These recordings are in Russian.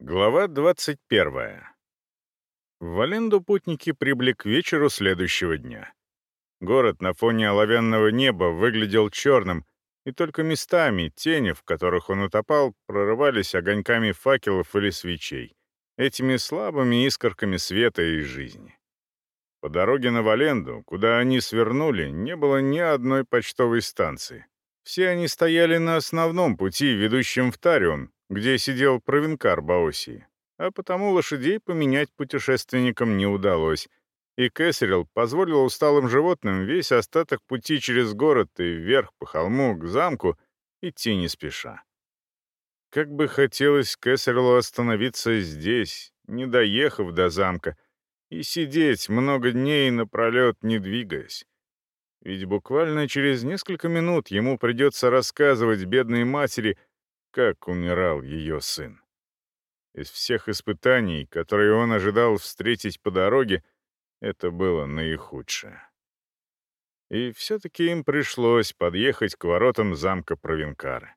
Глава 21. В Валенду путники прибыли к вечеру следующего дня. Город на фоне оловянного неба выглядел черным, и только местами тени, в которых он утопал, прорывались огоньками факелов или свечей, этими слабыми искорками света и жизни. По дороге на Валенду, куда они свернули, не было ни одной почтовой станции. Все они стояли на основном пути, ведущем в Тарион, где сидел провинкар Баосии, а потому лошадей поменять путешественникам не удалось, и Кэссерилл позволил усталым животным весь остаток пути через город и вверх по холму к замку идти не спеша. Как бы хотелось Кэссерлу остановиться здесь, не доехав до замка, и сидеть много дней напролет, не двигаясь. Ведь буквально через несколько минут ему придется рассказывать бедной матери — как умирал ее сын. Из всех испытаний, которые он ожидал встретить по дороге, это было наихудшее. И все-таки им пришлось подъехать к воротам замка Провинкары.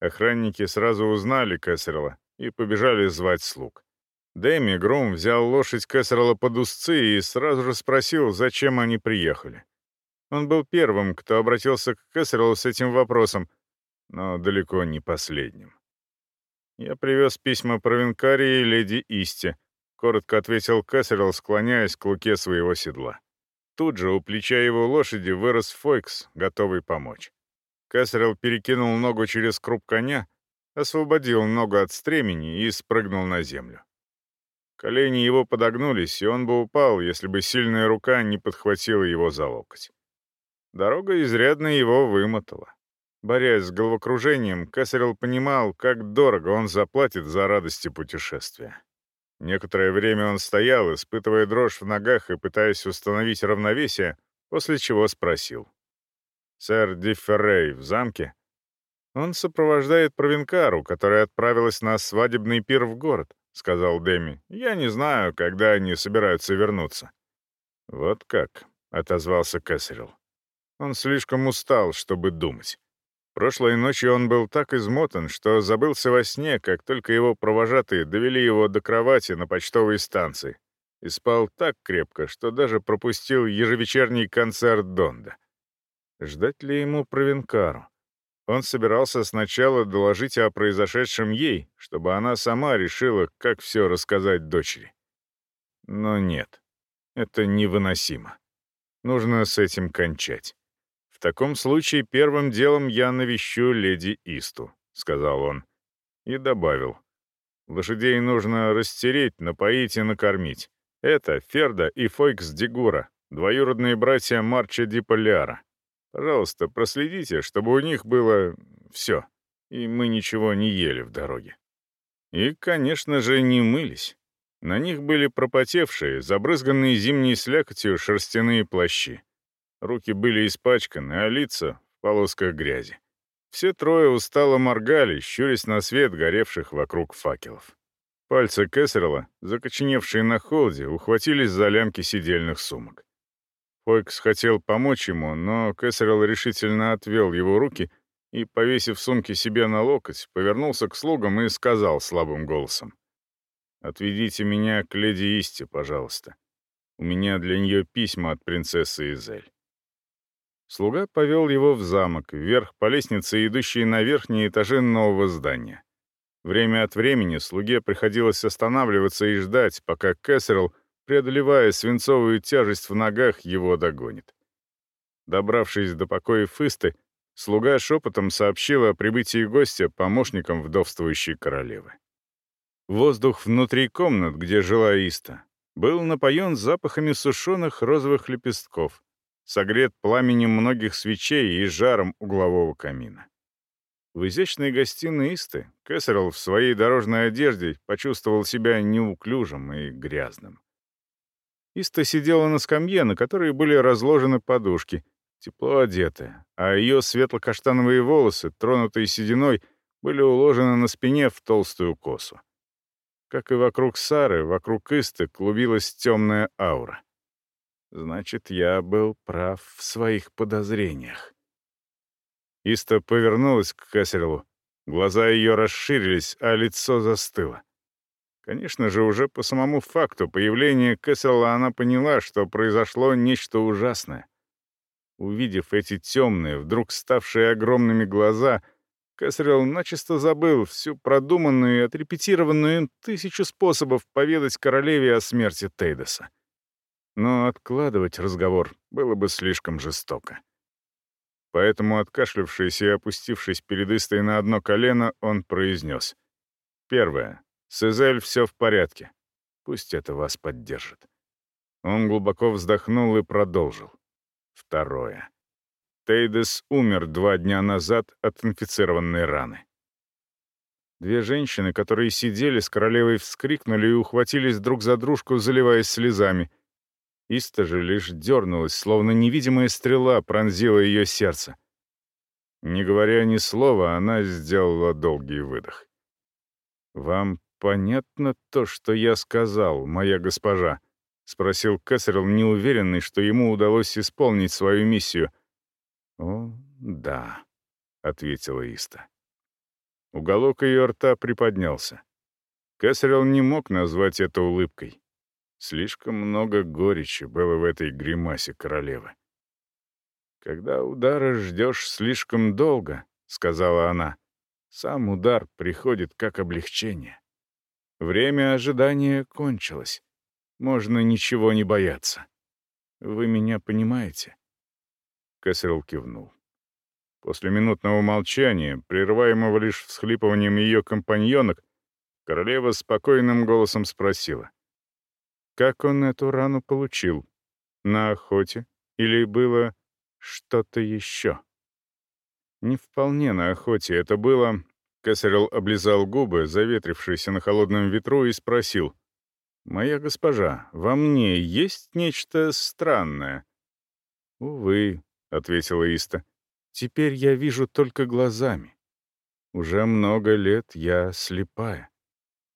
Охранники сразу узнали Кэссерла и побежали звать слуг. Дэми Грум взял лошадь Кэссерла под узцы и сразу же спросил, зачем они приехали. Он был первым, кто обратился к Кэссерлу с этим вопросом — но далеко не последним. «Я привез письма Провинкарии и леди Исти», — коротко ответил Кэссерилл, склоняясь к луке своего седла. Тут же у плеча его лошади вырос Фойкс, готовый помочь. Кэссерилл перекинул ногу через круп коня, освободил ногу от стремени и спрыгнул на землю. Колени его подогнулись, и он бы упал, если бы сильная рука не подхватила его за локоть. Дорога изрядно его вымотала. Борясь с головокружением, Кесарел понимал, как дорого он заплатит за радости путешествия. Некоторое время он стоял, испытывая дрожь в ногах и пытаясь установить равновесие, после чего спросил. «Сэр Дифферрей в замке?» «Он сопровождает провинкару, которая отправилась на свадебный пир в город», — сказал Дэми. «Я не знаю, когда они собираются вернуться». «Вот как», — отозвался Кэссерилл. Он слишком устал, чтобы думать. Прошлой ночью он был так измотан, что забылся во сне, как только его провожатые довели его до кровати на почтовой станции, и спал так крепко, что даже пропустил ежевечерний концерт Донда. Ждать ли ему провинкару? Он собирался сначала доложить о произошедшем ей, чтобы она сама решила, как все рассказать дочери. Но нет, это невыносимо. Нужно с этим кончать таком случае первым делом я навещу леди Исту», — сказал он. И добавил. «Лошадей нужно растереть, напоить и накормить. Это Ферда и Фойкс Дигура, двоюродные братья Марча Ди Поляра. Пожалуйста, проследите, чтобы у них было все, и мы ничего не ели в дороге». И, конечно же, не мылись. На них были пропотевшие, забрызганные зимней слякотью шерстяные плащи. Руки были испачканы, а лица — в полосках грязи. Все трое устало моргали, щурясь на свет горевших вокруг факелов. Пальцы Кессерла, закоченевшие на холоде, ухватились за лямки сидельных сумок. Фойкс хотел помочь ему, но Кессерл решительно отвел его руки и, повесив сумки себе на локоть, повернулся к слугам и сказал слабым голосом. «Отведите меня к леди Исти, пожалуйста. У меня для нее письма от принцессы Изель». Слуга повел его в замок, вверх по лестнице, идущей на верхние этажи нового здания. Время от времени слуге приходилось останавливаться и ждать, пока Кэссерл, преодолевая свинцовую тяжесть в ногах, его догонит. Добравшись до покоя Фысты, слуга шепотом сообщил о прибытии гостя помощникам вдовствующей королевы. Воздух внутри комнат, где жила Иста, был напоен запахами сушеных розовых лепестков, согрет пламенем многих свечей и жаром углового камина. В изящной гостиной Исты Кэссерл в своей дорожной одежде почувствовал себя неуклюжим и грязным. Иста сидела на скамье, на которой были разложены подушки, тепло одетая, а ее светло-каштановые волосы, тронутые сединой, были уложены на спине в толстую косу. Как и вокруг Сары, вокруг Исты клубилась темная аура. Значит, я был прав в своих подозрениях. Иста повернулась к Кассерлу. Глаза ее расширились, а лицо застыло. Конечно же, уже по самому факту появления Кэссела она поняла, что произошло нечто ужасное. Увидев эти темные, вдруг ставшие огромными глаза, Кэссерилл начисто забыл всю продуманную и отрепетированную тысячу способов поведать королеве о смерти Тейдеса. Но откладывать разговор было бы слишком жестоко. Поэтому, откашлявшись и опустившись перед Истой на одно колено, он произнес. «Первое. С все в порядке. Пусть это вас поддержит». Он глубоко вздохнул и продолжил. Второе. Тейдес умер два дня назад от инфицированной раны. Две женщины, которые сидели с королевой, вскрикнули и ухватились друг за дружку, заливаясь слезами — Иста же лишь дернулась, словно невидимая стрела пронзила ее сердце. Не говоря ни слова, она сделала долгий выдох. «Вам понятно то, что я сказал, моя госпожа?» — спросил Кэссерилл, неуверенный, что ему удалось исполнить свою миссию. «О, да», — ответила Иста. Уголок ее рта приподнялся. Кэссерилл не мог назвать это улыбкой. Слишком много горечи было в этой гримасе королевы. «Когда удара ждешь слишком долго», — сказала она, — «сам удар приходит как облегчение. Время ожидания кончилось. Можно ничего не бояться. Вы меня понимаете?» Кэссерл кивнул. После минутного молчания, прерываемого лишь всхлипыванием ее компаньонок, королева спокойным голосом спросила. Как он эту рану получил? На охоте? Или было что-то еще? Не вполне на охоте. Это было... Кесарел облизал губы, заветрившиеся на холодном ветру, и спросил. «Моя госпожа, во мне есть нечто странное?» «Увы», — ответила Иста. «Теперь я вижу только глазами. Уже много лет я слепая.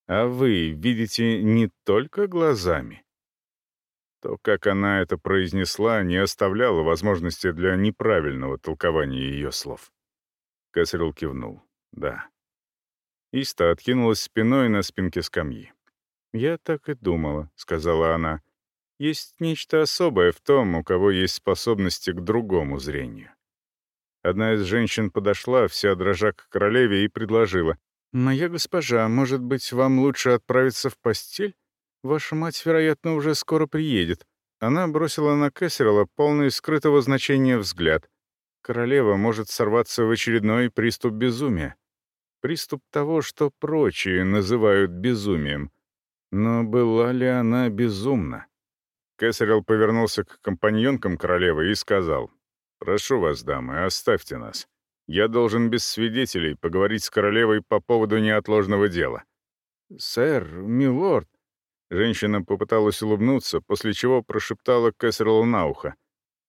А вы видите не только глазами. То, как она это произнесла, не оставляло возможности для неправильного толкования ее слов. Кэссерилл кивнул. «Да». Иста откинулась спиной на спинке скамьи. «Я так и думала», — сказала она. «Есть нечто особое в том, у кого есть способности к другому зрению». Одна из женщин подошла, вся дрожа к королеве, и предложила. «Моя госпожа, может быть, вам лучше отправиться в постель? Ваша мать, вероятно, уже скоро приедет». Она бросила на Кессерла полный скрытого значения взгляд. Королева может сорваться в очередной приступ безумия. Приступ того, что прочие называют безумием. Но была ли она безумна? Кесарел повернулся к компаньонкам королевы и сказал, «Прошу вас, дамы, оставьте нас. Я должен без свидетелей поговорить с королевой по поводу неотложного дела». «Сэр, милорд...» Женщина попыталась улыбнуться, после чего прошептала Кэссерлу на ухо.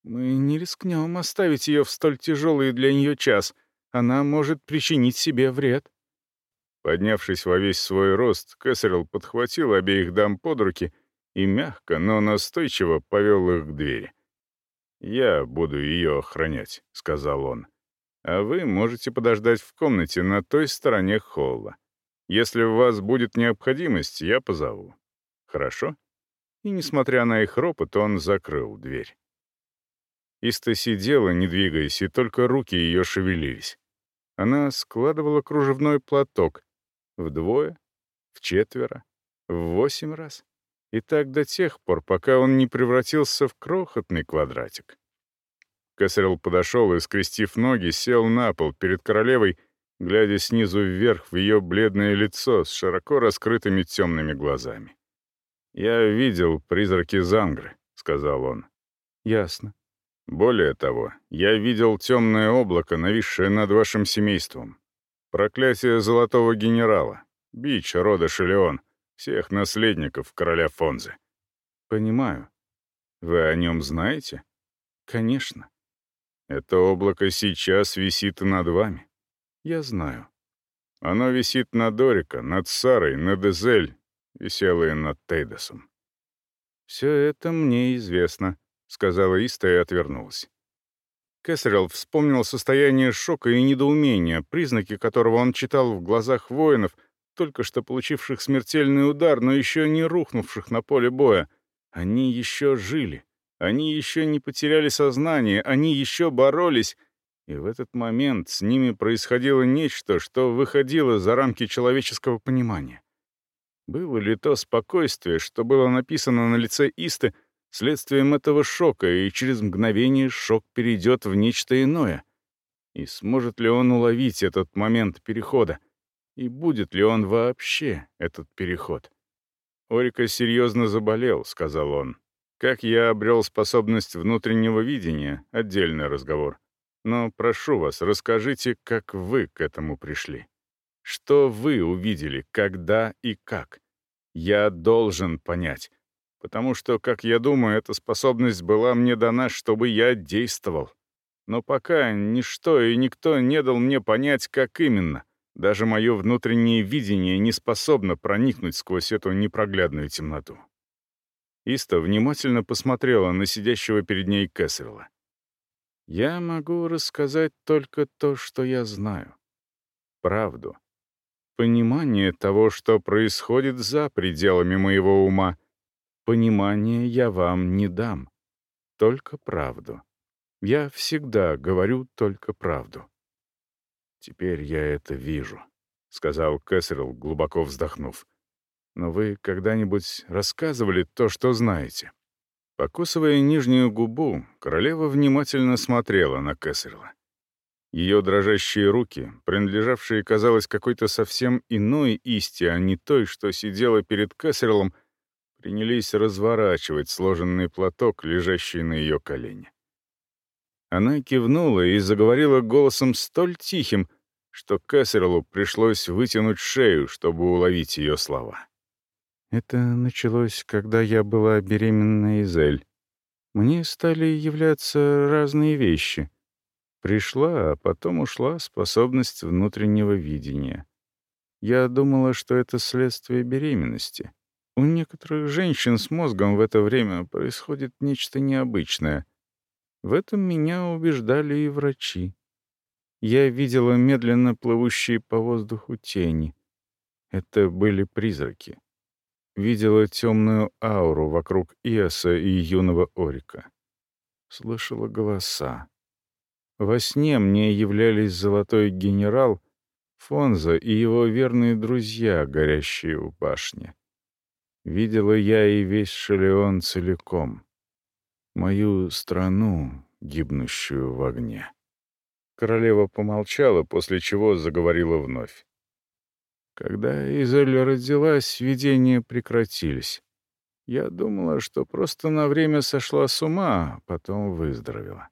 «Мы не рискнем оставить ее в столь тяжелый для нее час. Она может причинить себе вред». Поднявшись во весь свой рост, Кэссерл подхватил обеих дам под руки и мягко, но настойчиво повел их к двери. «Я буду ее охранять», — сказал он а вы можете подождать в комнате на той стороне холла. Если у вас будет необходимость, я позову. Хорошо?» И, несмотря на их ропот, он закрыл дверь. Иста сидела, не двигаясь, и только руки ее шевелились. Она складывала кружевной платок вдвое, в четверо, в восемь раз. И так до тех пор, пока он не превратился в крохотный квадратик. Кесарел подошел и, скрестив ноги, сел на пол перед королевой, глядя снизу вверх в ее бледное лицо с широко раскрытыми темными глазами. «Я видел призраки Зангры», — сказал он. «Ясно. Более того, я видел темное облако, нависшее над вашим семейством. Проклятие Золотого Генерала, бич рода Шелеон, всех наследников короля Фонзы». «Понимаю. Вы о нем знаете?» «Конечно. Это облако сейчас висит над вами. Я знаю. Оно висит над Дорика, над Сарой, над Эзель, висело и над Тейдосом. «Все это мне известно», — сказала Иста и отвернулась. Кэссерилл вспомнил состояние шока и недоумения, признаки которого он читал в глазах воинов, только что получивших смертельный удар, но еще не рухнувших на поле боя. Они еще жили. Они еще не потеряли сознание, они еще боролись. И в этот момент с ними происходило нечто, что выходило за рамки человеческого понимания. Было ли то спокойствие, что было написано на лице Исты, следствием этого шока, и через мгновение шок перейдет в нечто иное? И сможет ли он уловить этот момент перехода? И будет ли он вообще, этот переход? «Орика серьезно заболел», — сказал он. «Как я обрел способность внутреннего видения — отдельный разговор. Но прошу вас, расскажите, как вы к этому пришли». Что вы увидели, когда и как? Я должен понять. Потому что, как я думаю, эта способность была мне дана, чтобы я действовал. Но пока ничто и никто не дал мне понять, как именно. Даже мое внутреннее видение не способно проникнуть сквозь эту непроглядную темноту. Иста внимательно посмотрела на сидящего перед ней Кэссерла. «Я могу рассказать только то, что я знаю. Правду понимание того, что происходит за пределами моего ума. Понимание я вам не дам. Только правду. Я всегда говорю только правду. «Теперь я это вижу», — сказал Кэссерилл, глубоко вздохнув. «Но вы когда-нибудь рассказывали то, что знаете?» Покусывая нижнюю губу, королева внимательно смотрела на Кэссерилла. Ее дрожащие руки, принадлежавшие, казалось, какой-то совсем иной исте, а не той, что сидела перед Кессерлом, принялись разворачивать сложенный платок, лежащий на ее колене. Она кивнула и заговорила голосом столь тихим, что Кессерлу пришлось вытянуть шею, чтобы уловить ее слова. «Это началось, когда я была беременна Изель. Мне стали являться разные вещи — Пришла, а потом ушла способность внутреннего видения. Я думала, что это следствие беременности. У некоторых женщин с мозгом в это время происходит нечто необычное. В этом меня убеждали и врачи. Я видела медленно плывущие по воздуху тени. Это были призраки. Видела темную ауру вокруг Иоса и юного Орика. Слышала голоса. Во сне мне являлись золотой генерал, Фонза и его верные друзья, горящие у башни. Видела я и весь Шелеон целиком. Мою страну, гибнущую в огне. Королева помолчала, после чего заговорила вновь. Когда Изель родилась, видения прекратились. Я думала, что просто на время сошла с ума, а потом выздоровела.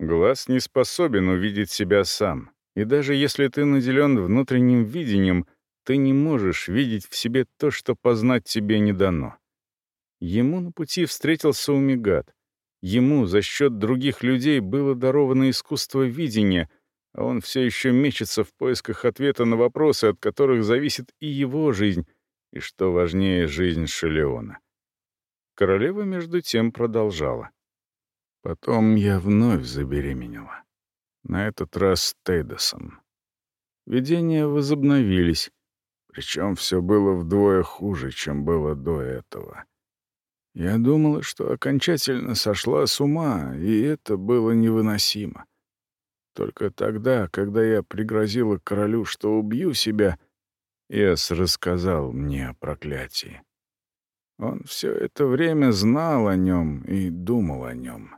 Глаз не способен увидеть себя сам, и даже если ты наделен внутренним видением, ты не можешь видеть в себе то, что познать тебе не дано. Ему на пути встретился Умигат. Ему за счет других людей было даровано искусство видения, а он все еще мечется в поисках ответа на вопросы, от которых зависит и его жизнь, и, что важнее, жизнь Шелеона. Королева, между тем, продолжала. Потом я вновь забеременела. На этот раз с Тейдосом. Видения возобновились, причем все было вдвое хуже, чем было до этого. Я думала, что окончательно сошла с ума, и это было невыносимо. Только тогда, когда я пригрозила королю, что убью себя, Эс рассказал мне о проклятии. Он все это время знал о нем и думал о нем.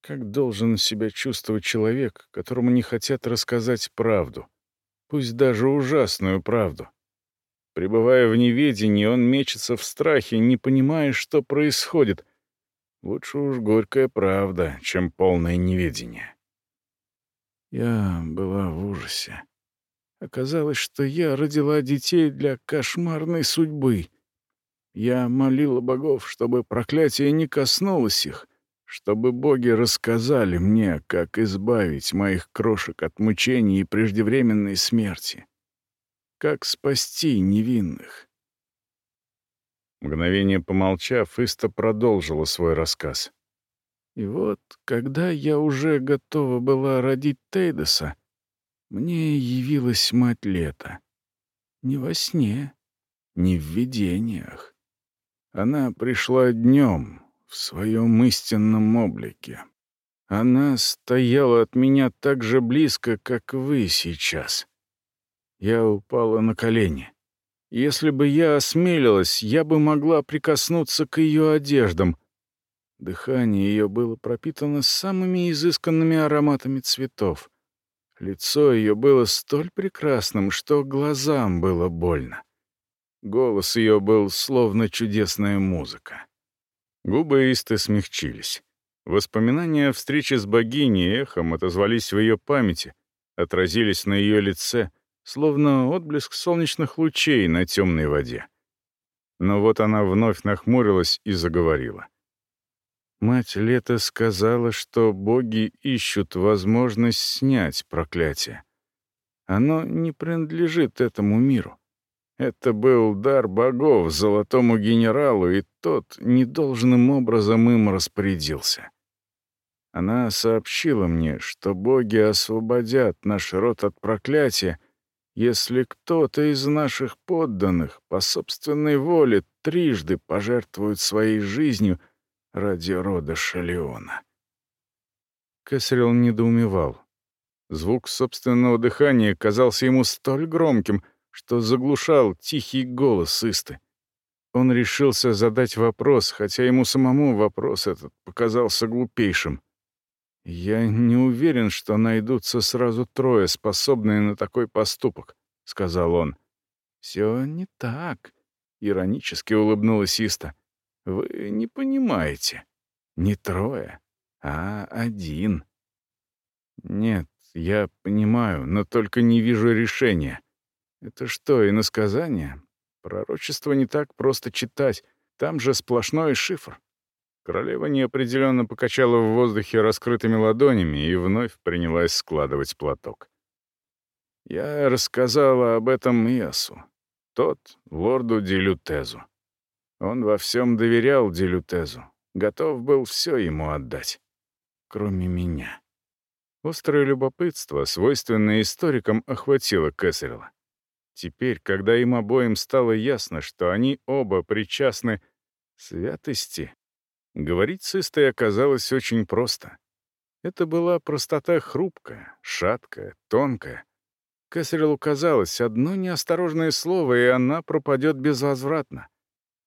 Как должен себя чувствовать человек, которому не хотят рассказать правду, пусть даже ужасную правду? Пребывая в неведении, он мечется в страхе, не понимая, что происходит. Лучше уж горькая правда, чем полное неведение. Я была в ужасе. Оказалось, что я родила детей для кошмарной судьбы. Я молила богов, чтобы проклятие не коснулось их, чтобы боги рассказали мне, как избавить моих крошек от мучений и преждевременной смерти, как спасти невинных. Мгновение помолчав, Иста продолжила свой рассказ. И вот, когда я уже готова была родить Тейдоса, мне явилась мать лета. Не во сне, не в видениях. Она пришла днем в своем истинном облике. Она стояла от меня так же близко, как вы сейчас. Я упала на колени. Если бы я осмелилась, я бы могла прикоснуться к ее одеждам. Дыхание ее было пропитано самыми изысканными ароматами цветов. Лицо ее было столь прекрасным, что глазам было больно. Голос ее был словно чудесная музыка. Губы Исты смягчились. Воспоминания о встрече с богиней эхом отозвались в ее памяти, отразились на ее лице, словно отблеск солнечных лучей на темной воде. Но вот она вновь нахмурилась и заговорила. Мать Лето сказала, что боги ищут возможность снять проклятие. Оно не принадлежит этому миру. Это был дар богов золотому генералу, и тот недолжным образом им распорядился. Она сообщила мне, что боги освободят наш род от проклятия, если кто-то из наших подданных по собственной воле трижды пожертвует своей жизнью ради рода Шалеона. Кесарел недоумевал. Звук собственного дыхания казался ему столь громким, что заглушал тихий голос Исты. Он решился задать вопрос, хотя ему самому вопрос этот показался глупейшим. «Я не уверен, что найдутся сразу трое, способные на такой поступок», — сказал он. «Все не так», — иронически улыбнулась Иста. «Вы не понимаете. Не трое, а один». «Нет, я понимаю, но только не вижу решения. Это что, иносказание? Пророчество не так просто читать, там же сплошной шифр. Королева неопределенно покачала в воздухе раскрытыми ладонями и вновь принялась складывать платок. Я рассказала об этом Иосу, тот — лорду Делютезу. Он во всем доверял Делютезу, готов был все ему отдать, кроме меня. Острое любопытство, свойственное историкам, охватило Кэссерилла. Теперь, когда им обоим стало ясно, что они оба причастны святости, говорить с Истой оказалось очень просто. Это была простота хрупкая, шаткая, тонкая. Кесарелу казалось, одно неосторожное слово, и она пропадет безвозвратно.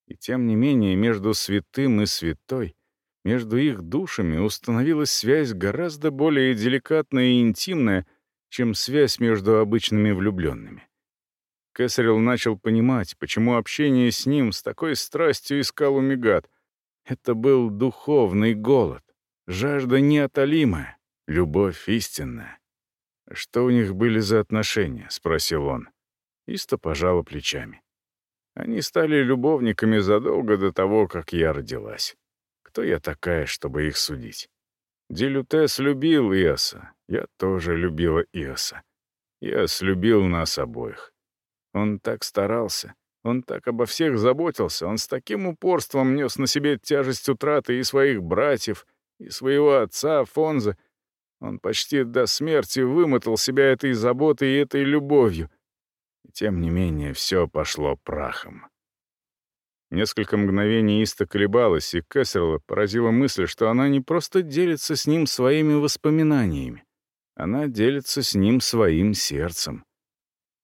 И тем не менее, между святым и святой, между их душами установилась связь гораздо более деликатная и интимная, чем связь между обычными влюбленными. Кесарел начал понимать, почему общение с ним с такой страстью искал Умигат. Это был духовный голод, жажда неотолимая, любовь истинная. «Что у них были за отношения?» — спросил он. Иста пожала плечами. Они стали любовниками задолго до того, как я родилась. Кто я такая, чтобы их судить? Делютес любил Иоса, я тоже любила Иоса. Иос любил нас обоих. Он так старался. Он так обо всех заботился. Он с таким упорством нес на себе тяжесть утраты и своих братьев, и своего отца, Фонза. Он почти до смерти вымотал себя этой заботой и этой любовью. И тем не менее все пошло прахом. Несколько мгновений Иста колебалась, и Кессерла поразила мысль, что она не просто делится с ним своими воспоминаниями. Она делится с ним своим сердцем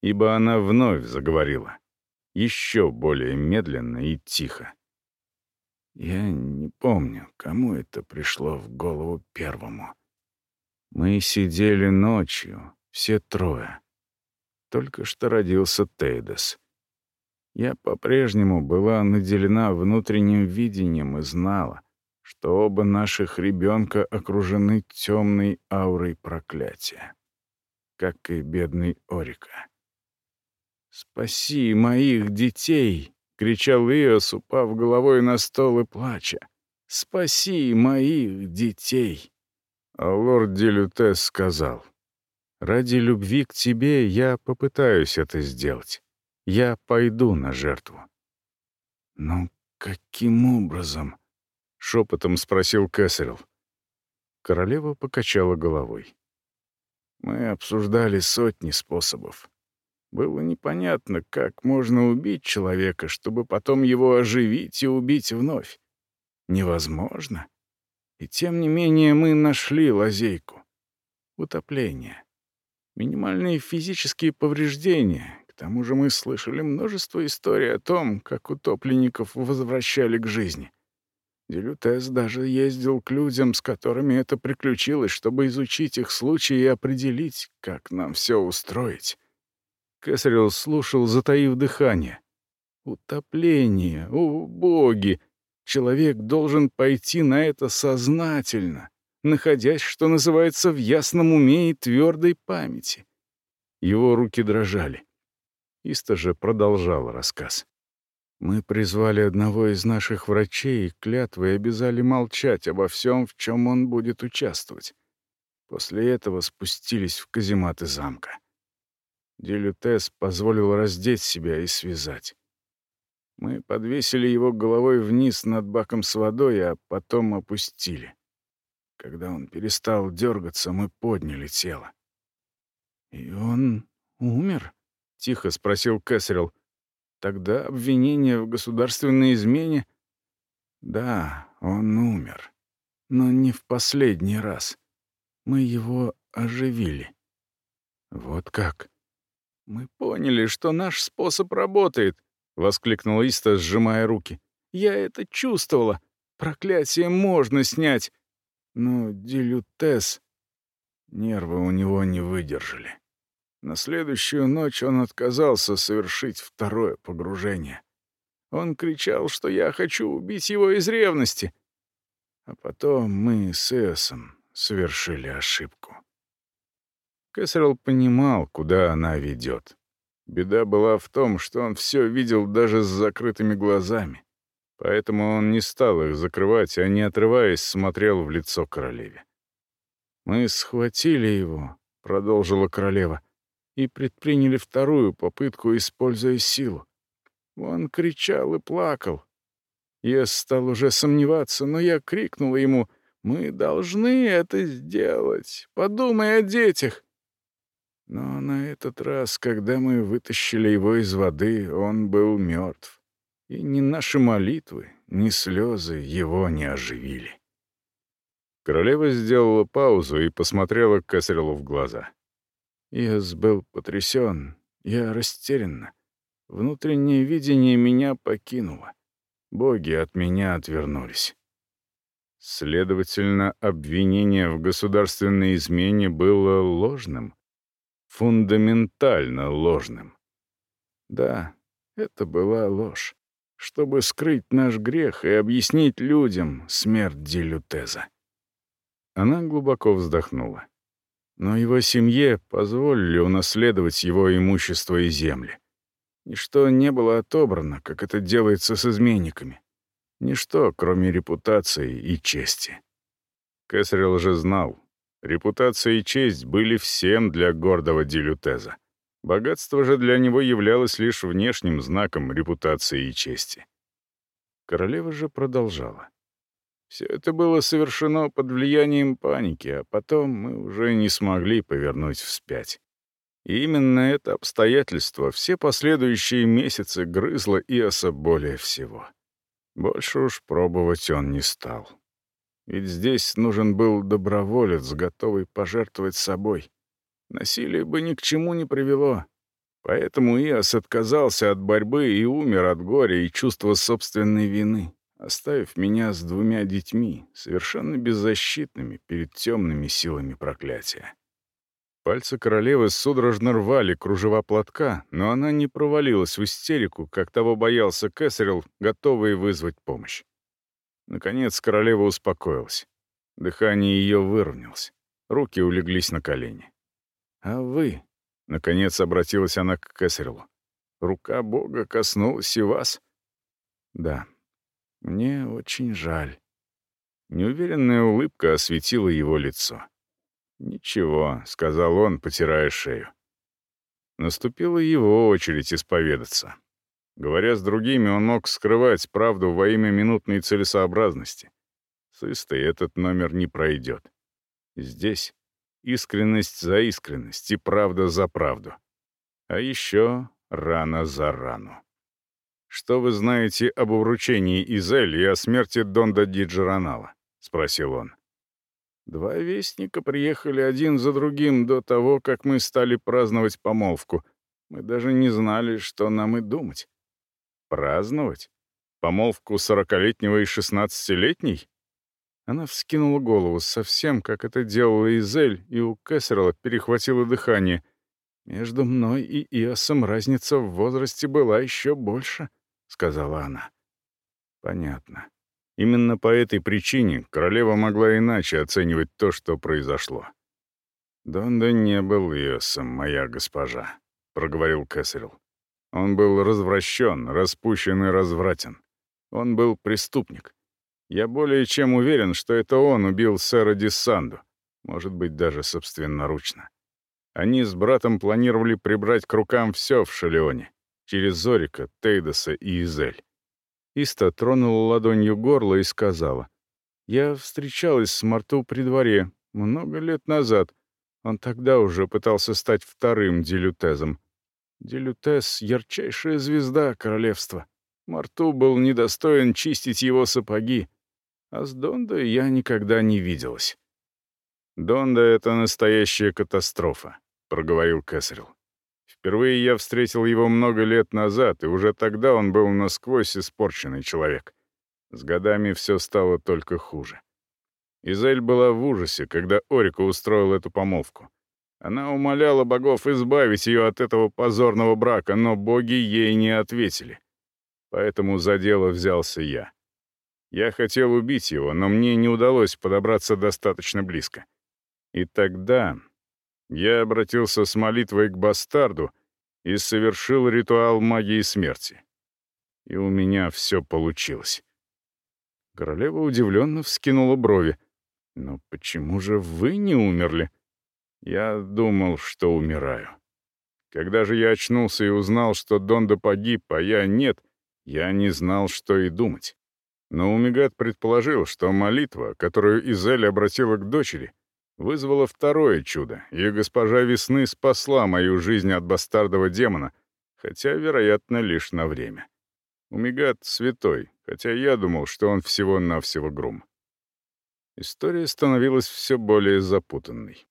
ибо она вновь заговорила, еще более медленно и тихо. Я не помню, кому это пришло в голову первому. Мы сидели ночью, все трое. Только что родился Тейдес. Я по-прежнему была наделена внутренним видением и знала, что оба наших ребенка окружены темной аурой проклятия, как и бедный Орика. «Спаси моих детей!» — кричал Иос, упав головой на стол и плача. «Спаси моих детей!» А лорд Делютес сказал, «Ради любви к тебе я попытаюсь это сделать. Я пойду на жертву». «Но каким образом?» — шепотом спросил Кэссерилл. Королева покачала головой. «Мы обсуждали сотни способов. Было непонятно, как можно убить человека, чтобы потом его оживить и убить вновь. Невозможно. И тем не менее мы нашли лазейку. Утопление. Минимальные физические повреждения. К тому же мы слышали множество историй о том, как утопленников возвращали к жизни. Делютес даже ездил к людям, с которыми это приключилось, чтобы изучить их случаи и определить, как нам все устроить. Кесарел слушал, затаив дыхание. «Утопление! О, боги! Человек должен пойти на это сознательно, находясь, что называется, в ясном уме и твердой памяти». Его руки дрожали. Иста же продолжал рассказ. Мы призвали одного из наших врачей и клятвой обязали молчать обо всем, в чем он будет участвовать. После этого спустились в казематы замка. Делютес позволил раздеть себя и связать. Мы подвесили его головой вниз над баком с водой, а потом опустили. Когда он перестал дергаться, мы подняли тело. «И он умер?» — тихо спросил Кэссерилл. Тогда обвинение в государственной измене... Да, он умер. Но не в последний раз. Мы его оживили. Вот как? Мы поняли, что наш способ работает, — воскликнула Иста, сжимая руки. Я это чувствовала. Проклятие можно снять. Но Делютес... Нервы у него не выдержали. На следующую ночь он отказался совершить второе погружение. Он кричал, что я хочу убить его из ревности. А потом мы с Эсом совершили ошибку. Кэссерилл понимал, куда она ведет. Беда была в том, что он все видел даже с закрытыми глазами. Поэтому он не стал их закрывать, а не отрываясь, смотрел в лицо королеве. «Мы схватили его», — продолжила королева, — и предприняли вторую попытку, используя силу. Он кричал и плакал. Я стал уже сомневаться, но я крикнула ему, «Мы должны это сделать. Подумай о детях». Но на этот раз, когда мы вытащили его из воды, он был мертв. И ни наши молитвы, ни слезы его не оживили. Королева сделала паузу и посмотрела Кесарелу в глаза. Иос был потрясен, я растерянна. Внутреннее видение меня покинуло. Боги от меня отвернулись. Следовательно, обвинение в государственной измене было ложным, фундаментально ложным. Да, это была ложь, чтобы скрыть наш грех и объяснить людям смерть Дилютеза. Она глубоко вздохнула но его семье позволили унаследовать его имущество и земли. Ничто не было отобрано, как это делается с изменниками. Ничто, кроме репутации и чести. Кесарел же знал, репутация и честь были всем для гордого Дилютеза. Богатство же для него являлось лишь внешним знаком репутации и чести. Королева же продолжала. Все это было совершено под влиянием паники, а потом мы уже не смогли повернуть вспять. И именно это обстоятельство все последующие месяцы грызло Иоса более всего. Больше уж пробовать он не стал. Ведь здесь нужен был доброволец, готовый пожертвовать собой. Насилие бы ни к чему не привело. Поэтому Иос отказался от борьбы и умер от горя и чувства собственной вины оставив меня с двумя детьми, совершенно беззащитными перед темными силами проклятия. Пальцы королевы судорожно рвали кружева платка, но она не провалилась в истерику, как того боялся Кэссерилл, готовый вызвать помощь. Наконец королева успокоилась. Дыхание ее выровнялось. Руки улеглись на колени. «А вы?» — наконец обратилась она к Кэссериллу. «Рука Бога коснулась и вас?» «Да», мне очень жаль». Неуверенная улыбка осветила его лицо. «Ничего», — сказал он, потирая шею. Наступила его очередь исповедаться. Говоря с другими, он мог скрывать правду во имя минутной целесообразности. С Истой этот номер не пройдет. Здесь искренность за искренность и правда за правду. А еще рана за рану. «Что вы знаете об уручении Изель и о смерти Донда Диджеронала?» — спросил он. Два вестника приехали один за другим до того, как мы стали праздновать помолвку. Мы даже не знали, что нам и думать. Праздновать? Помолвку сорокалетнего и шестнадцатилетней? Она вскинула голову совсем, как это делала Изель, и у Кессерла перехватило дыхание. Между мной и Иосом разница в возрасте была еще больше, — сказала она. Понятно. Именно по этой причине королева могла иначе оценивать то, что произошло. «Донда не был Иосом, моя госпожа», — проговорил Кэссерилл. «Он был развращен, распущен и развратен. Он был преступник. Я более чем уверен, что это он убил сэра Диссанду, может быть, даже собственноручно. Они с братом планировали прибрать к рукам все в Шалеоне, через Зорика, Тейдоса и Изель. Иста тронула ладонью горло и сказала. «Я встречалась с Марту при дворе много лет назад. Он тогда уже пытался стать вторым Делютезом. Делютез — ярчайшая звезда королевства. Марту был недостоин чистить его сапоги. А с Дондой я никогда не виделась». «Донда — это настоящая катастрофа», — проговорил Кэссерилл. Впервые я встретил его много лет назад, и уже тогда он был насквозь испорченный человек. С годами все стало только хуже. Изель была в ужасе, когда Орика устроил эту помолвку. Она умоляла богов избавить ее от этого позорного брака, но боги ей не ответили. Поэтому за дело взялся я. Я хотел убить его, но мне не удалось подобраться достаточно близко. И тогда я обратился с молитвой к бастарду и совершил ритуал магии смерти. И у меня все получилось. Королева удивленно вскинула брови. «Но почему же вы не умерли?» Я думал, что умираю. Когда же я очнулся и узнал, что Донда погиб, а я нет, я не знал, что и думать. Но Умигат предположил, что молитва, которую Изель обратила к дочери, вызвало второе чудо, и госпожа Весны спасла мою жизнь от бастардового демона, хотя, вероятно, лишь на время. Умигат святой, хотя я думал, что он всего-навсего грум. История становилась все более запутанной.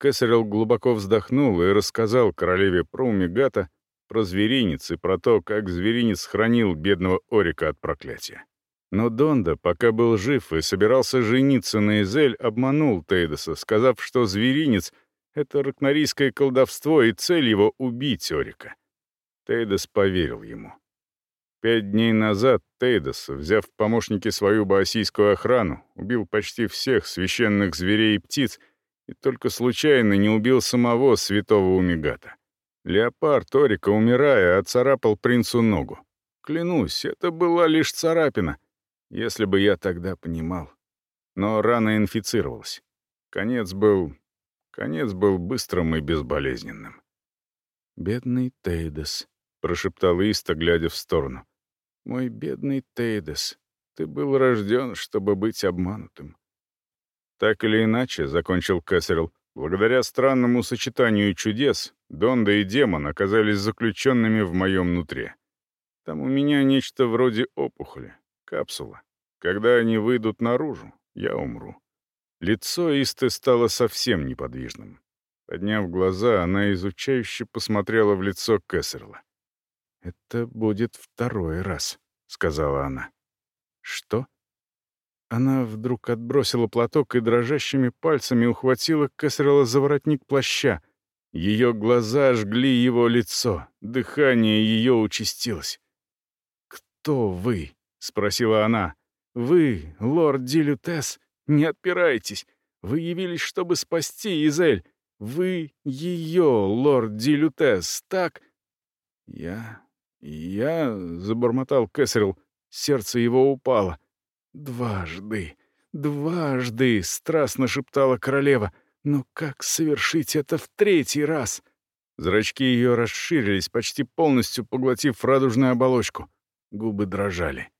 Кесарел глубоко вздохнул и рассказал королеве про Умигата, про зверинец и про то, как зверинец хранил бедного Орика от проклятия. Но Донда, пока был жив и собирался жениться на Изель, обманул Тейдоса, сказав, что зверинец — это ракнорийское колдовство, и цель его — убить Орика. Тейдос поверил ему. Пять дней назад Тейдос, взяв в помощники свою баосийскую охрану, убил почти всех священных зверей и птиц и только случайно не убил самого святого Умигата. Леопард Орика, умирая, отцарапал принцу ногу. Клянусь, это была лишь царапина — если бы я тогда понимал. Но рана инфицировалась. Конец был... Конец был быстрым и безболезненным. «Бедный Тейдес», — прошептал Иста, глядя в сторону. «Мой бедный Тейдес, ты был рожден, чтобы быть обманутым». Так или иначе, — закончил Кэссерилл, — благодаря странному сочетанию чудес, Донда и демон оказались заключенными в моем нутре. Там у меня нечто вроде опухоли, Капсула. Когда они выйдут наружу, я умру. Лицо Исты стало совсем неподвижным. Подняв глаза, она изучающе посмотрела в лицо Кессерла. «Это будет второй раз», — сказала она. «Что?» Она вдруг отбросила платок и дрожащими пальцами ухватила Кессерла за воротник плаща. Ее глаза жгли его лицо, дыхание ее участилось. «Кто вы?» — спросила она. «Вы, лорд Дилютес, не отпирайтесь. Вы явились, чтобы спасти Изель. Вы ее, лорд Дилютес, так?» «Я... я...» — забормотал Кэссерилл. Сердце его упало. «Дважды, дважды!» — страстно шептала королева. «Но как совершить это в третий раз?» Зрачки ее расширились, почти полностью поглотив радужную оболочку. Губы дрожали.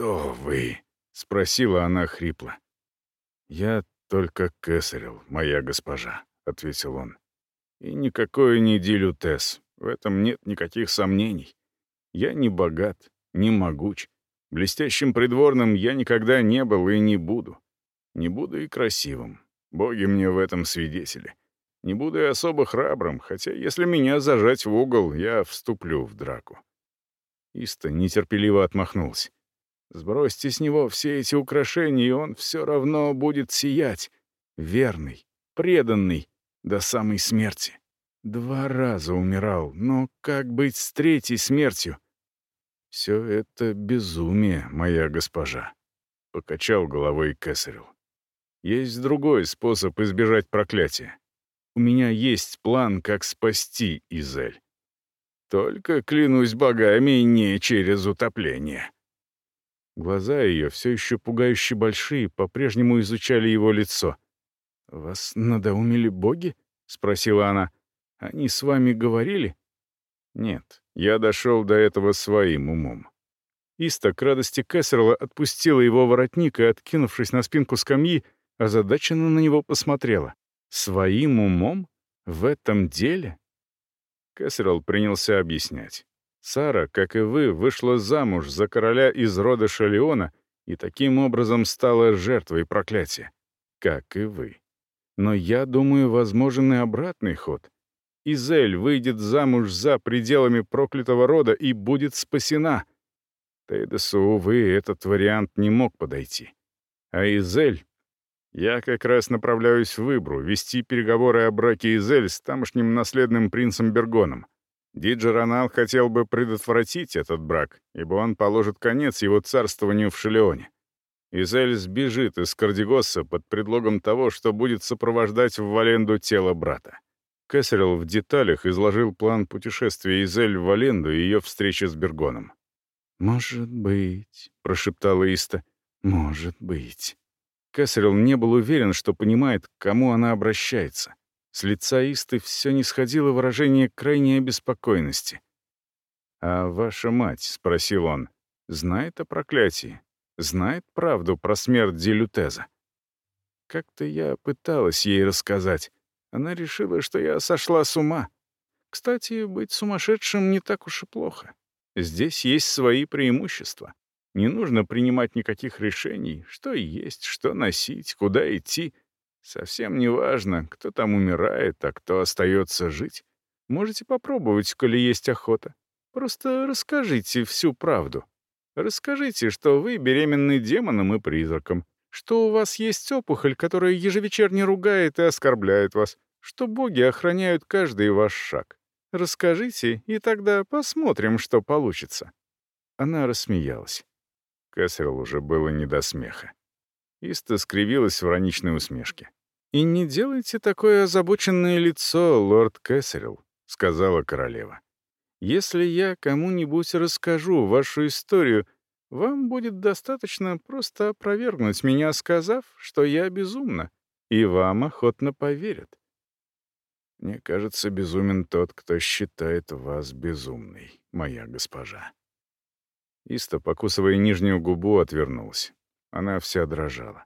«Кто вы?» — спросила она хрипло. «Я только Кесарел, моя госпожа», — ответил он. «И никакой не Дилютес. В этом нет никаких сомнений. Я не богат, не могуч. Блестящим придворным я никогда не был и не буду. Не буду и красивым. Боги мне в этом свидетели. Не буду и особо храбрым, хотя если меня зажать в угол, я вступлю в драку. Иста нетерпеливо отмахнулся. Сбросьте с него все эти украшения, и он все равно будет сиять. Верный, преданный, до самой смерти. Два раза умирал, но как быть с третьей смертью? Все это безумие, моя госпожа. Покачал головой Кесарел. Есть другой способ избежать проклятия. У меня есть план, как спасти Изель. Только, клянусь богами, не через утопление. Глаза ее, все еще пугающе большие, по-прежнему изучали его лицо. «Вас надоумили боги?» — спросила она. «Они с вами говорили?» «Нет, я дошел до этого своим умом». Иста к радости Кессерла отпустила его воротник и, откинувшись на спинку скамьи, озадаченно на него посмотрела. «Своим умом? В этом деле?» Кэссерилл принялся объяснять. Сара, как и вы, вышла замуж за короля из рода Шалеона и таким образом стала жертвой проклятия. Как и вы. Но я думаю, возможен и обратный ход. Изель выйдет замуж за пределами проклятого рода и будет спасена. Тейдесу, увы, этот вариант не мог подойти. А Изель я как раз направляюсь в Выбру, вести переговоры о браке Изель с тамошним наследным принцем Бергоном. Диджеронал хотел бы предотвратить этот брак, ибо он положит конец его царствованию в Шелеоне. Изель сбежит из Кардигоса под предлогом того, что будет сопровождать в Валенду тело брата. Кэссерилл в деталях изложил план путешествия Изель в Валенду и ее встречи с Бергоном. «Может быть», — прошептала Иста, — «может быть». Кэссерилл не был уверен, что понимает, к кому она обращается. С лица Исты все не сходило выражение крайней обеспокоенности. «А ваша мать?» — спросил он. «Знает о проклятии? Знает правду про смерть Дилютеза?» Как-то я пыталась ей рассказать. Она решила, что я сошла с ума. Кстати, быть сумасшедшим не так уж и плохо. Здесь есть свои преимущества. Не нужно принимать никаких решений, что есть, что носить, куда идти. Совсем не важно, кто там умирает, а кто остается жить. Можете попробовать, коли есть охота. Просто расскажите всю правду. Расскажите, что вы беременны демоном и призраком, что у вас есть опухоль, которая ежевечерне ругает и оскорбляет вас, что боги охраняют каждый ваш шаг. Расскажите, и тогда посмотрим, что получится». Она рассмеялась. Кэссерилл уже было не до смеха. Иста скривилась в ироничной усмешке. «И не делайте такое озабоченное лицо, лорд Кэссерилл», — сказала королева. «Если я кому-нибудь расскажу вашу историю, вам будет достаточно просто опровергнуть меня, сказав, что я безумна, и вам охотно поверят». «Мне кажется, безумен тот, кто считает вас безумной, моя госпожа». Иста, покусывая нижнюю губу, отвернулась. Она вся дрожала.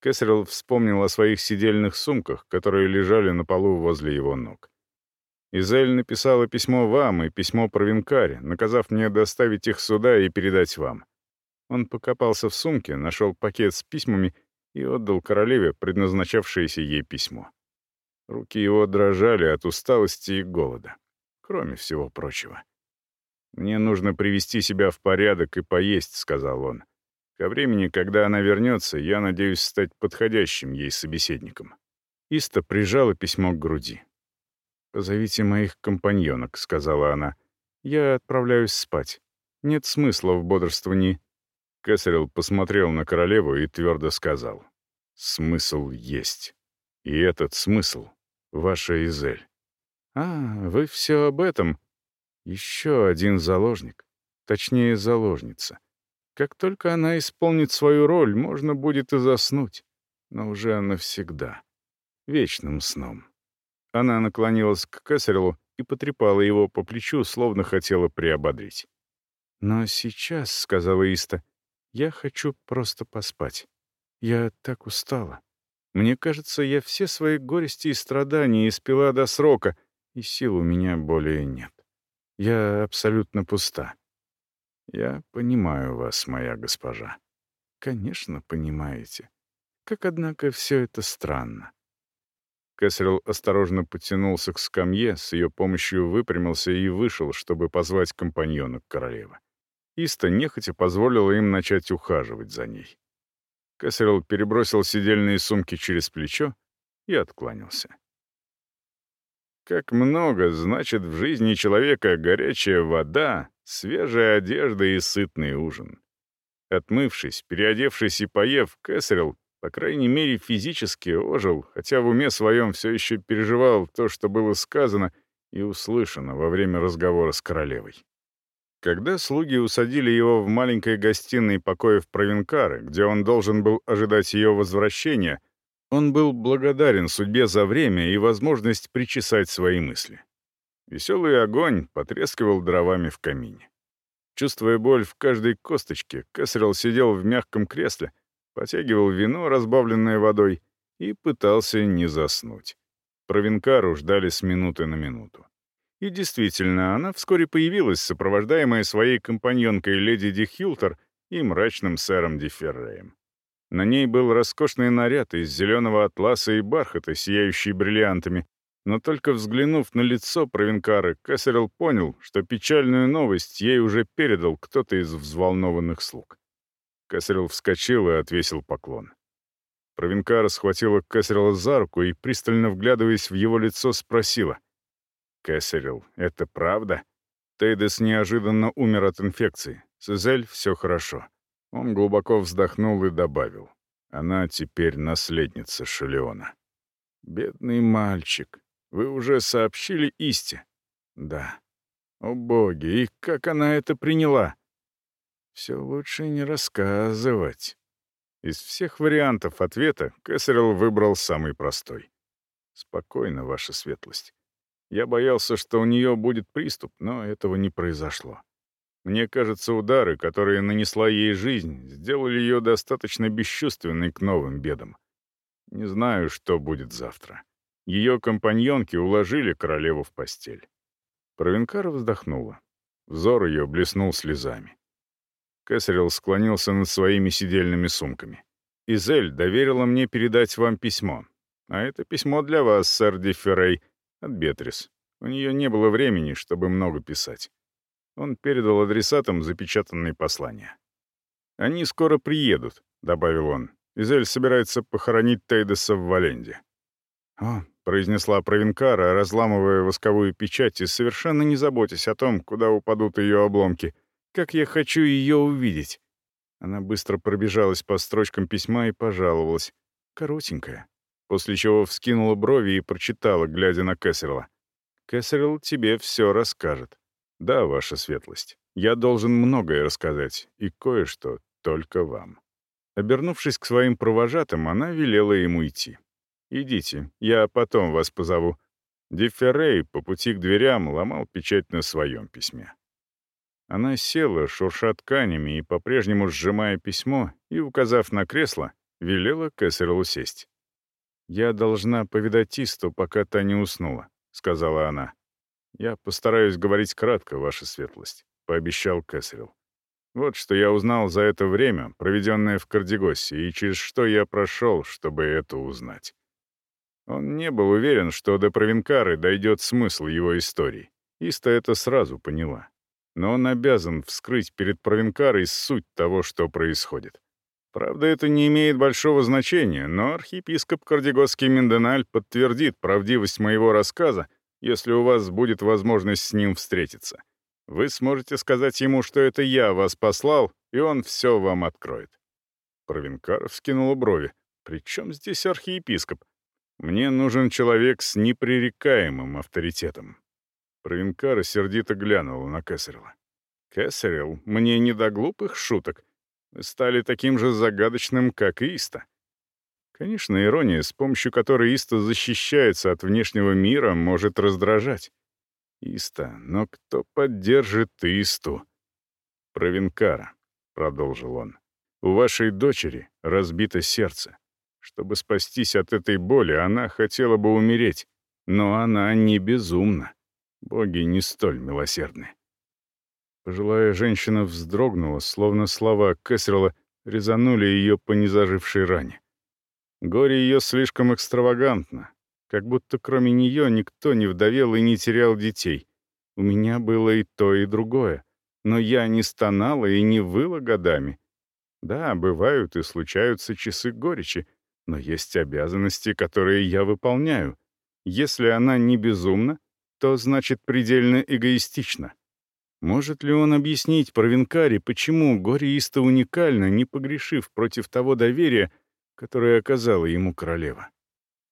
Кэссерилл вспомнил о своих сидельных сумках, которые лежали на полу возле его ног. Изель написала письмо вам и письмо про винкаре, наказав мне доставить их сюда и передать вам. Он покопался в сумке, нашел пакет с письмами и отдал королеве предназначавшееся ей письмо. Руки его дрожали от усталости и голода, кроме всего прочего. «Мне нужно привести себя в порядок и поесть», — сказал он. «Ко времени, когда она вернется, я надеюсь стать подходящим ей собеседником». Иста прижала письмо к груди. «Позовите моих компаньонок», — сказала она. «Я отправляюсь спать. Нет смысла в бодрствовании». Кэссерилл посмотрел на королеву и твердо сказал. «Смысл есть. И этот смысл — ваша Изель». «А, вы все об этом», еще один заложник. Точнее, заложница. Как только она исполнит свою роль, можно будет и заснуть. Но уже навсегда. Вечным сном. Она наклонилась к Кэссерлу и потрепала его по плечу, словно хотела приободрить. «Но сейчас», — сказала Иста, — «я хочу просто поспать. Я так устала. Мне кажется, я все свои горести и страдания испила до срока — и сил у меня более нет. Я абсолютно пуста. Я понимаю вас, моя госпожа. Конечно, понимаете. Как, однако, все это странно. Кэссерилл осторожно потянулся к скамье, с ее помощью выпрямился и вышел, чтобы позвать компаньонок королевы. Иста нехотя позволила им начать ухаживать за ней. Кэссерилл перебросил сидельные сумки через плечо и откланялся. Как много значит в жизни человека горячая вода, свежая одежда и сытный ужин. Отмывшись, переодевшись и поев, Кэссерилл по крайней мере, физически ожил, хотя в уме своем все еще переживал то, что было сказано и услышано во время разговора с королевой. Когда слуги усадили его в маленькой гостиной покоев Провинкары, где он должен был ожидать ее возвращения, он был благодарен судьбе за время и возможность причесать свои мысли. Веселый огонь потрескивал дровами в камине. Чувствуя боль в каждой косточке, Кэссерилл сидел в мягком кресле, потягивал вино, разбавленное водой, и пытался не заснуть. Провинкару ждали с минуты на минуту. И действительно, она вскоре появилась, сопровождаемая своей компаньонкой леди Ди Хилтер и мрачным сэром Ди Ферреем. На ней был роскошный наряд из зеленого атласа и бархата, сияющий бриллиантами, но только взглянув на лицо Провинкары, Кэссерилл понял, что печальную новость ей уже передал кто-то из взволнованных слуг. Кесарел вскочил и отвесил поклон. Провинкара схватила Кесарела за руку и, пристально вглядываясь в его лицо, спросила. «Кесарел, это правда?» Тейдес неожиданно умер от инфекции. С Изель все хорошо. Он глубоко вздохнул и добавил. Она теперь наследница Шелеона. «Бедный мальчик. Вы уже сообщили Исте?» «Да». «О боги, и как она это приняла?» Все лучше не рассказывать. Из всех вариантов ответа Кэссерилл выбрал самый простой. «Спокойно, ваша светлость. Я боялся, что у нее будет приступ, но этого не произошло. Мне кажется, удары, которые нанесла ей жизнь, сделали ее достаточно бесчувственной к новым бедам. Не знаю, что будет завтра. Ее компаньонки уложили королеву в постель». Провинкара вздохнула. Взор ее блеснул слезами. Кэссерилл склонился над своими сидельными сумками. «Изель доверила мне передать вам письмо. А это письмо для вас, сэр Дифферей, от Бетрис. У нее не было времени, чтобы много писать». Он передал адресатам запечатанные послания. «Они скоро приедут», — добавил он. «Изель собирается похоронить Тейдеса в Валенде». «О», — произнесла Провинкара, разламывая восковую печать и совершенно не заботясь о том, куда упадут ее обломки — как я хочу ее увидеть!» Она быстро пробежалась по строчкам письма и пожаловалась. Коротенькая. После чего вскинула брови и прочитала, глядя на Кэссерла. «Кэссерл тебе все расскажет. Да, ваша светлость. Я должен многое рассказать, и кое-что только вам». Обернувшись к своим провожатым, она велела ему идти. «Идите, я потом вас позову». Дифферей по пути к дверям ломал печать на своем письме. Она села, шурша тканями и по-прежнему сжимая письмо, и, указав на кресло, велела Кэссерлу сесть. «Я должна повидать Тисту, пока та не уснула», — сказала она. «Я постараюсь говорить кратко, ваша светлость», — пообещал Кэссерилл. «Вот что я узнал за это время, проведенное в Кардегосе, и через что я прошел, чтобы это узнать». Он не был уверен, что до Провинкары дойдет смысл его истории. Иста это сразу поняла но он обязан вскрыть перед Провинкарой суть того, что происходит. Правда, это не имеет большого значения, но архиепископ Кардегосский Минденаль подтвердит правдивость моего рассказа, если у вас будет возможность с ним встретиться. Вы сможете сказать ему, что это я вас послал, и он все вам откроет. Провинкар вскинула брови. «При чем здесь архиепископ? Мне нужен человек с непререкаемым авторитетом. Провинкара сердито глянула на Кэссерилла. «Кэссерилл, мне не до глупых шуток. Вы стали таким же загадочным, как Иста». Конечно, ирония, с помощью которой Иста защищается от внешнего мира, может раздражать. Иста, но кто поддержит Исту? «Провинкара», — продолжил он, — «у вашей дочери разбито сердце. Чтобы спастись от этой боли, она хотела бы умереть, Но она не безумна. Боги не столь милосердны. Пожилая женщина вздрогнула, словно слова Кэссерла резанули ее по незажившей ране. Горе ее слишком экстравагантно, как будто кроме нее никто не вдовел и не терял детей. У меня было и то, и другое. Но я не стонала и не выла годами. Да, бывают и случаются часы горечи, но есть обязанности, которые я выполняю. Если она не безумна, то значит предельно эгоистична. Может ли он объяснить Провинкаре, почему горе-иста уникально, не погрешив против того доверия, которое оказала ему королева?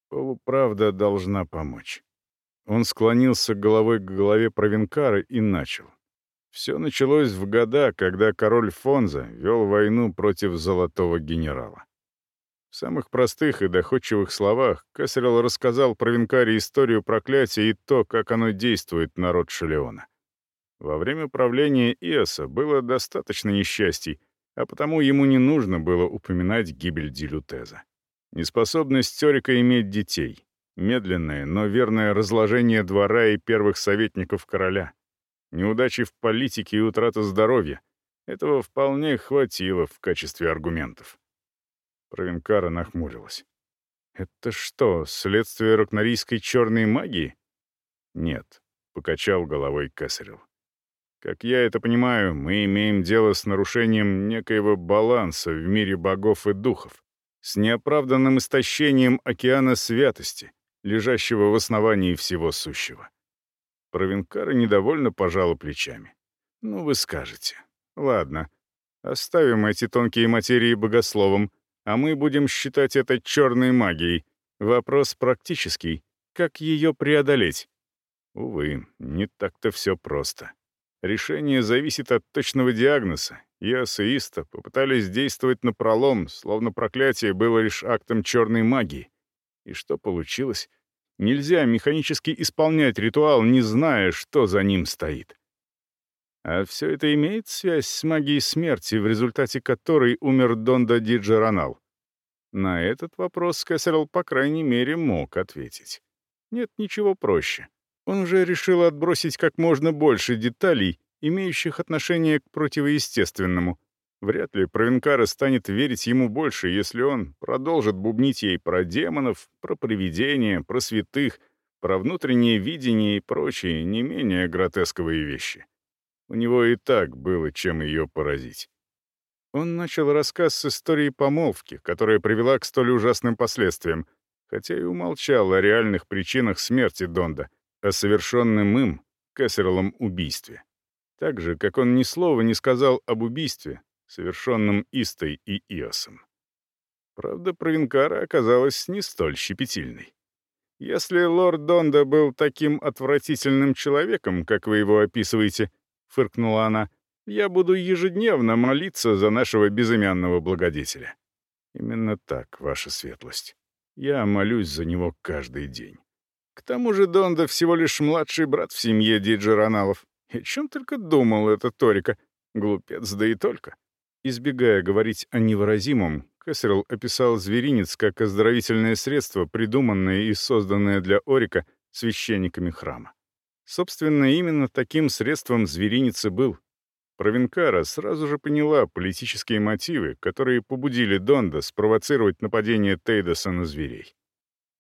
Полуправда должна помочь. Он склонился головой к голове Провинкара и начал. Все началось в года, когда король Фонза вел войну против Золотого генерала. В самых простых и доходчивых словах Кесарел рассказал Провинкаре историю проклятия и то, как оно действует на род Шелеона. Во время правления Иоса было достаточно несчастий, а потому ему не нужно было упоминать гибель Дилютеза. Неспособность Терика иметь детей, медленное, но верное разложение двора и первых советников короля, неудачи в политике и утрата здоровья — этого вполне хватило в качестве аргументов. Провинкара нахмурилась. «Это что, следствие рокнарийской черной магии?» «Нет», — покачал головой Кесарел. Как я это понимаю, мы имеем дело с нарушением некоего баланса в мире богов и духов, с неоправданным истощением океана святости, лежащего в основании всего сущего. Провинкара недовольно пожала плечами. «Ну, вы скажете. Ладно, оставим эти тонкие материи богословом, а мы будем считать это черной магией. Вопрос практический. Как ее преодолеть?» Увы, не так-то все просто. Решение зависит от точного диагноза. И асеиста попытались действовать на пролом, словно проклятие было лишь актом черной магии. И что получилось? Нельзя механически исполнять ритуал, не зная, что за ним стоит. А все это имеет связь с магией смерти, в результате которой умер Донда Диджеронал? На этот вопрос Кэссерл, по крайней мере, мог ответить. Нет ничего проще. Он уже решил отбросить как можно больше деталей, имеющих отношение к противоестественному. Вряд ли Провенкара станет верить ему больше, если он продолжит бубнить ей про демонов, про привидения, про святых, про внутреннее видение и прочие не менее гротесковые вещи. У него и так было чем ее поразить. Он начал рассказ с истории помолвки, которая привела к столь ужасным последствиям, хотя и умолчал о реальных причинах смерти Донда — о совершенном им, Кессерлом, убийстве. Так же, как он ни слова не сказал об убийстве, совершенном Истой и Иосом. Правда, Провинкара оказалась не столь щепетильной. «Если лорд Донда был таким отвратительным человеком, как вы его описываете», — фыркнула она, — «я буду ежедневно молиться за нашего безымянного благодетеля». «Именно так, ваша светлость. Я молюсь за него каждый день». К тому же Донда всего лишь младший брат в семье Диджероналов. И о чем только думал этот Торика. Глупец, да и только. Избегая говорить о невыразимом, Кэссерл описал зверинец как оздоровительное средство, придуманное и созданное для Орика священниками храма. Собственно, именно таким средством зверинец был. Провинкара сразу же поняла политические мотивы, которые побудили Донда спровоцировать нападение Тейдоса на зверей.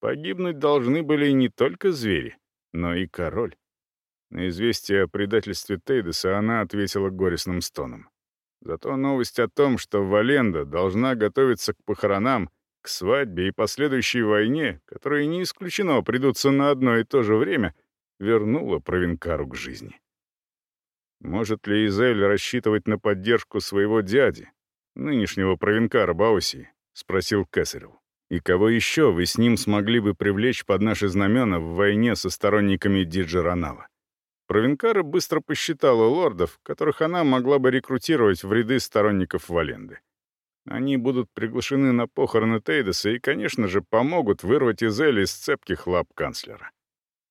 Погибнуть должны были не только звери, но и король. На известие о предательстве Тейдеса она ответила горестным стоном. Зато новость о том, что Валенда должна готовиться к похоронам, к свадьбе и последующей войне, которые не исключено придутся на одно и то же время, вернула Провинкару к жизни. Может ли Изель рассчитывать на поддержку своего дяди, нынешнего Провинкара Баусии? — спросил Кесарел. И кого еще вы с ним смогли бы привлечь под наши знамена в войне со сторонниками Диджеронала? Провинкара быстро посчитала лордов, которых она могла бы рекрутировать в ряды сторонников Валенды. Они будут приглашены на похороны Тейдеса и, конечно же, помогут вырвать из Эли из цепких лап канцлера.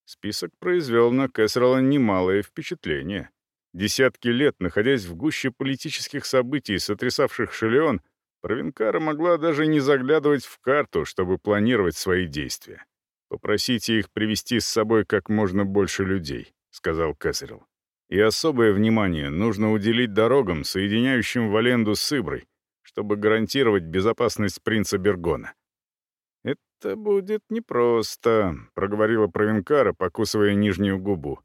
Список произвел на Кэссерла немалое впечатление. Десятки лет, находясь в гуще политических событий, сотрясавших Шелеон, Провинкара могла даже не заглядывать в карту, чтобы планировать свои действия. «Попросите их привести с собой как можно больше людей», — сказал Кесарел. «И особое внимание нужно уделить дорогам, соединяющим Валенду с Иброй, чтобы гарантировать безопасность принца Бергона». «Это будет непросто», — проговорила Провенкара, покусывая нижнюю губу.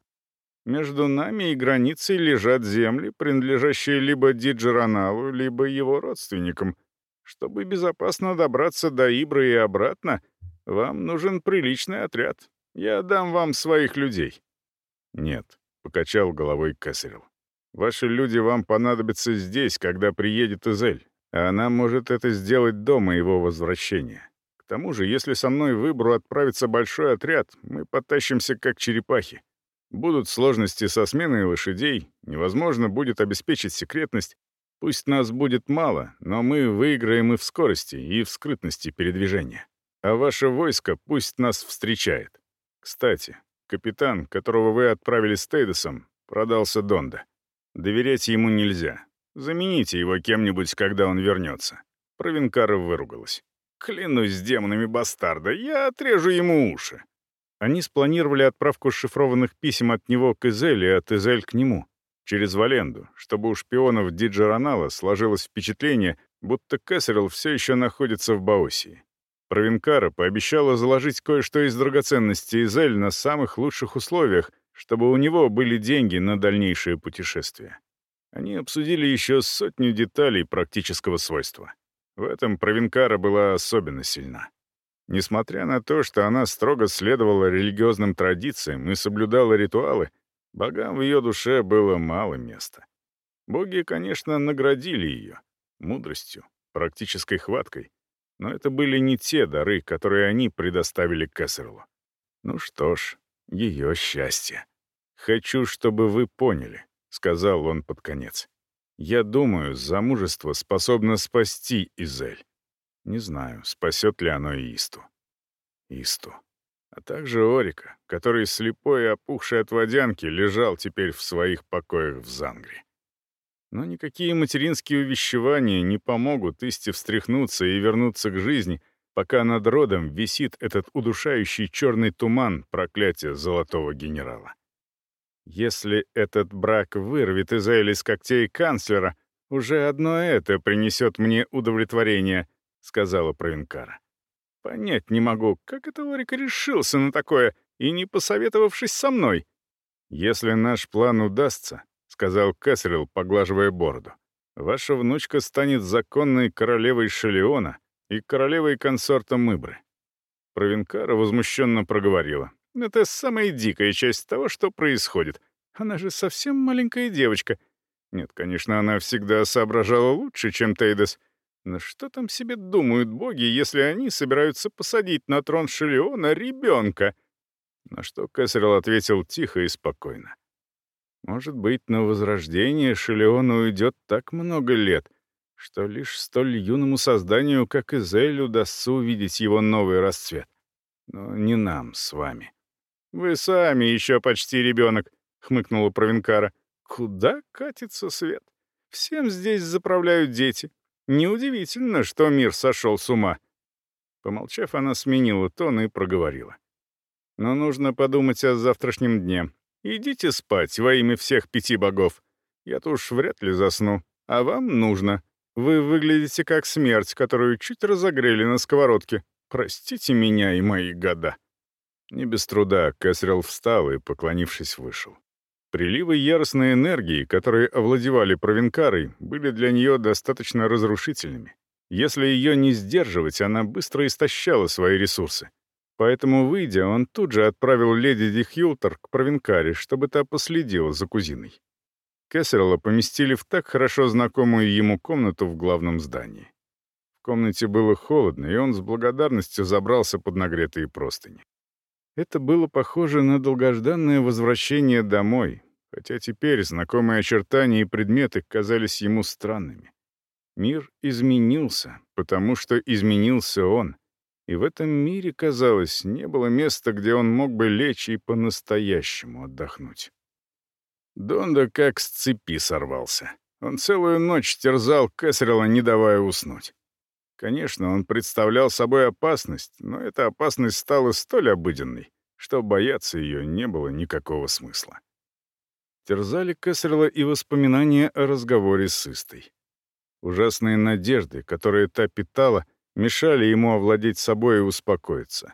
«Между нами и границей лежат земли, принадлежащие либо Диджероналу, либо его родственникам. Чтобы безопасно добраться до Ибры и обратно, вам нужен приличный отряд. Я дам вам своих людей». «Нет», — покачал головой Кесарел. «Ваши люди вам понадобятся здесь, когда приедет Изель, а она может это сделать до моего возвращения. К тому же, если со мной в выбору отправится большой отряд, мы потащимся как черепахи. Будут сложности со сменой лошадей, невозможно будет обеспечить секретность. Пусть нас будет мало, но мы выиграем и в скорости, и в скрытности передвижения. А ваше войско пусть нас встречает. Кстати, капитан, которого вы отправили с Тейдосом, продался Донда. Доверять ему нельзя. Замените его кем-нибудь, когда он вернется. Провинкара выругалась. Клянусь демонами бастарда, я отрежу ему уши. Они спланировали отправку шифрованных писем от него к Изель и от Изель к нему, через Валенду, чтобы у шпионов Диджеронала сложилось впечатление, будто Кэссерилл все еще находится в Баосии. Провинкара пообещала заложить кое-что из драгоценностей Изель на самых лучших условиях, чтобы у него были деньги на дальнейшее путешествие. Они обсудили еще сотню деталей практического свойства. В этом Провинкара была особенно сильна. Несмотря на то, что она строго следовала религиозным традициям и соблюдала ритуалы, богам в ее душе было мало места. Боги, конечно, наградили ее мудростью, практической хваткой, но это были не те дары, которые они предоставили Кессерлу. Ну что ж, ее счастье. «Хочу, чтобы вы поняли», — сказал он под конец. «Я думаю, замужество способно спасти Изель. Не знаю, спасет ли оно Исту. Исту. А также Орика, который слепой и опухший от водянки лежал теперь в своих покоях в Зангре. Но никакие материнские увещевания не помогут Исте встряхнуться и вернуться к жизни, пока над родом висит этот удушающий черный туман проклятия золотого генерала. Если этот брак вырвет из Элис когтей канцлера, уже одно это принесет мне удовлетворение, — сказала Провинкара. Понять не могу, как это Орик решился на такое, и не посоветовавшись со мной. Если наш план удастся, — сказал Кэссерилл, поглаживая бороду. «Ваша внучка станет законной королевой Шелеона и королевой консортом Ибры». Провинкара возмущенно проговорила. «Это самая дикая часть того, что происходит. Она же совсем маленькая девочка. Нет, конечно, она всегда соображала лучше, чем Тейдес. Но что там себе думают боги, если они собираются посадить на трон Шелеона ребенка?» На что Кэссерилл ответил тихо и спокойно. Может быть, на возрождение Шелеону уйдет так много лет, что лишь столь юному созданию, как Изель, удастся увидеть его новый расцвет. Но не нам с вами. «Вы сами еще почти ребенок», — хмыкнула Провинкара. «Куда катится свет? Всем здесь заправляют дети. Неудивительно, что мир сошел с ума». Помолчав, она сменила тон и проговорила. «Но нужно подумать о завтрашнем дне. Идите спать во имя всех пяти богов. Я-то уж вряд ли засну. А вам нужно. Вы выглядите как смерть, которую чуть разогрели на сковородке. Простите меня и мои года». Не без труда Кэсрилл встал и, поклонившись, вышел. Приливы яростной энергии, которые овладевали Провинкарой, были для нее достаточно разрушительными. Если ее не сдерживать, она быстро истощала свои ресурсы. Поэтому, выйдя, он тут же отправил леди Дихьюлтер к Провинкаре, чтобы та последила за кузиной. Кессерла поместили в так хорошо знакомую ему комнату в главном здании. В комнате было холодно, и он с благодарностью забрался под нагретые простыни. Это было похоже на долгожданное возвращение домой, хотя теперь знакомые очертания и предметы казались ему странными. Мир изменился, потому что изменился он, и в этом мире, казалось, не было места, где он мог бы лечь и по-настоящему отдохнуть. Донда как с цепи сорвался. Он целую ночь терзал Кэссерилла, не давая уснуть. Конечно, он представлял собой опасность, но эта опасность стала столь обыденной, что бояться ее не было никакого смысла. Терзали Кесрела и воспоминания о разговоре с Истой. Ужасные надежды, которые та питала, мешали ему овладеть собой и успокоиться.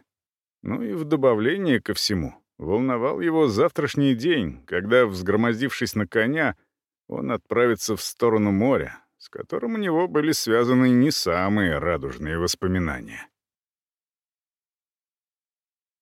Ну и в добавление ко всему, волновал его завтрашний день, когда, взгромоздившись на коня, он отправится в сторону моря, с которым у него были связаны не самые радужные воспоминания.